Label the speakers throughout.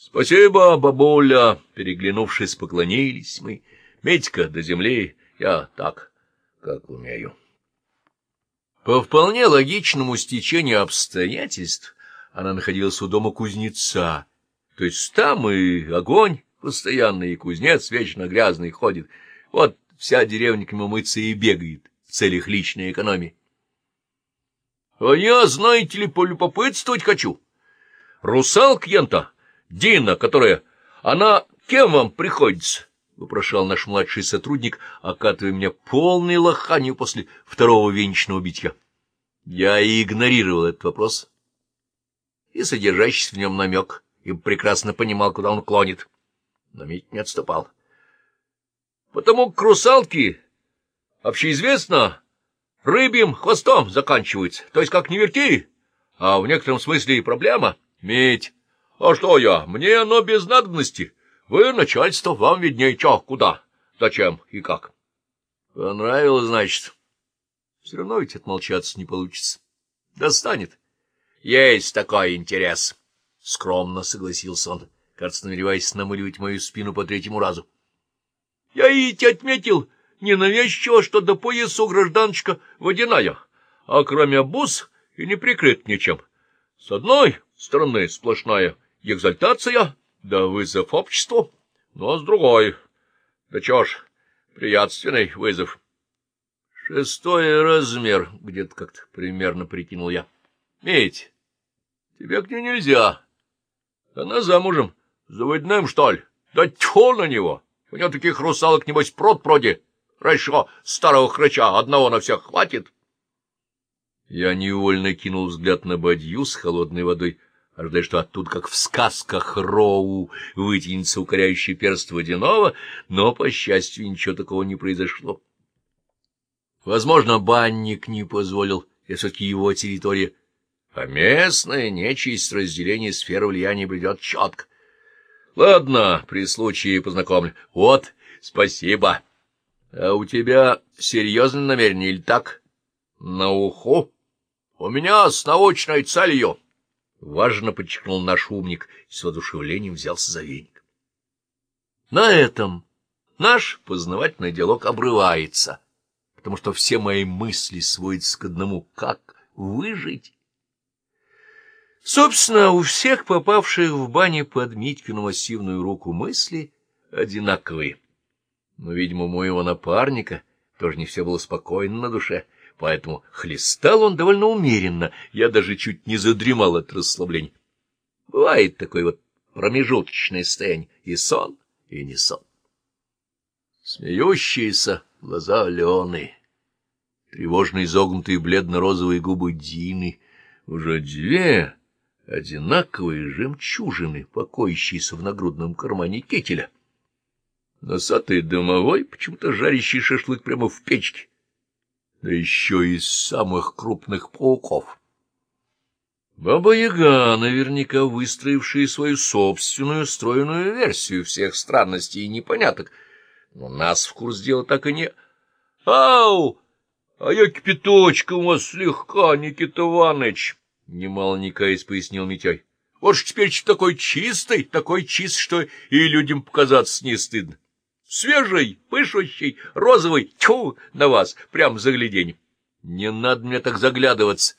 Speaker 1: Спасибо, бабуля, переглянувшись, поклонились мы. Медька до земли, я так, как умею. По вполне логичному стечению обстоятельств она находилась у дома кузнеца, то есть там и огонь постоянный, и кузнец вечно грязный ходит. Вот вся деревня к нему мыться и бегает в целях личной экономии. А я, знаете ли, полюбопытствовать хочу. Русалка ента Дина, которая... Она кем вам приходится? — вопрошал наш младший сотрудник, окатывая меня полной лоханью после второго венчного битья. Я и игнорировал этот вопрос и содержащийся в нем намек, и прекрасно понимал, куда он клонит. Но Мить не отступал. — Потому к русалке общеизвестно рыбьим хвостом заканчивается, то есть как не верти, а в некотором смысле и проблема. Медь, а что я? Мне оно без надобности. Вы, начальство, вам виднее, чё, куда, зачем и как. Понравилось, значит. Все равно ведь отмолчаться не получится. Достанет. Есть такой интерес. Скромно согласился он, кажется, намереваясь намыливать мою спину по третьему разу. Я и отметил ненавязчиво, что до пояса гражданочка водяная, а кроме бус и не прикрыт ничем. С одной стороны сплошная экзальтация, да вызов обществу, но с другой. Да чё ж, приятственный вызов. Шестой размер, где-то как-то примерно прикинул я. Медь, тебе к ней нельзя. Она замужем, за водным, что ли? Да тьфу на него! У него таких русалок, небось, прод-проди. Раньше старого хрыча одного на всех хватит. Я невольно кинул взгляд на бадью с холодной водой, ожидая, что оттуда, как в сказках Роу, вытянется укоряющий перст водяного, но, по счастью, ничего такого не произошло. Возможно, банник не позволил, я все-таки его территория, а местная нечисть разделение сфер влияния бредет четко. Ладно, при случае познакомлю. Вот, спасибо. А у тебя серьезное намерение или так? На уху? У меня с научной целью. — важно подчеркнул наш умник и с воодушевлением взялся за веник. На этом наш познавательный диалог обрывается, потому что все мои мысли сводятся к одному — как выжить. Собственно, у всех попавших в бане под Митькину массивную руку мысли одинаковые. Но, видимо, у моего напарника тоже не все было спокойно на душе — поэтому хлестал он довольно умеренно, я даже чуть не задремал от расслабления. Бывает такое вот промежуточное состояние, и сон, и не сон. Смеющиеся глаза Алены, тревожно изогнутые бледно-розовые губы Дины, уже две одинаковые жемчужины, покоящиеся в нагрудном кармане кителя. Носатый домовой, почему-то жарящий шашлык прямо в печке, да еще из самых крупных пауков. Баба-яга, наверняка выстроившая свою собственную стройную версию всех странностей и непоняток, но нас в курс дела так и не... — Ау! А я кипяточком вас слегка, Никита Иванович! — немало не каясь пояснил Митяй. — Вот ж теперь такой чистый, такой чист, что и людям показаться не стыдно. Свежий, пышущий, розовый, тьфу на вас, прям загляденье. Не надо мне так заглядываться.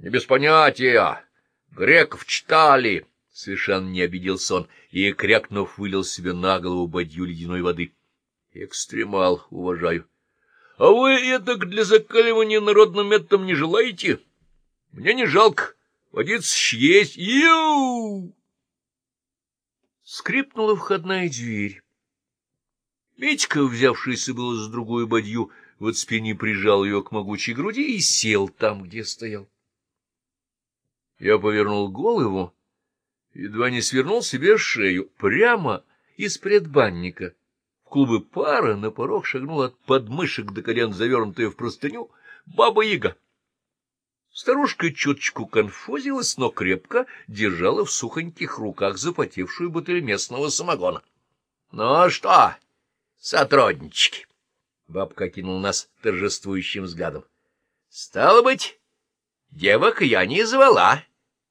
Speaker 1: Не без понятия. Греков читали. Совершенно не обиделся он и, крякнув, вылил себе на голову бадью ледяной воды. Экстремал, уважаю. А вы это для закаливания народным методом не желаете? Мне не жалко. Водиться есть. Ю! Скрипнула входная дверь. Митька, взявшийся было за другую бадью, в спине прижал ее к могучей груди и сел там, где стоял. Я повернул голову, едва не свернул себе шею, прямо из предбанника. В клубы пара на порог шагнул от подмышек до колен, завернутая в простыню, баба-яга. Старушка чуточку конфузилась, но крепко держала в сухоньких руках запотевшую бутыль местного самогона. — Ну что? Сотруднички. Бабка кинул нас торжествующим взглядом. — Стало быть, девок я не звала.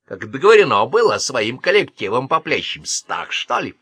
Speaker 1: как договорено было, своим коллективом поплящимся, так что ли?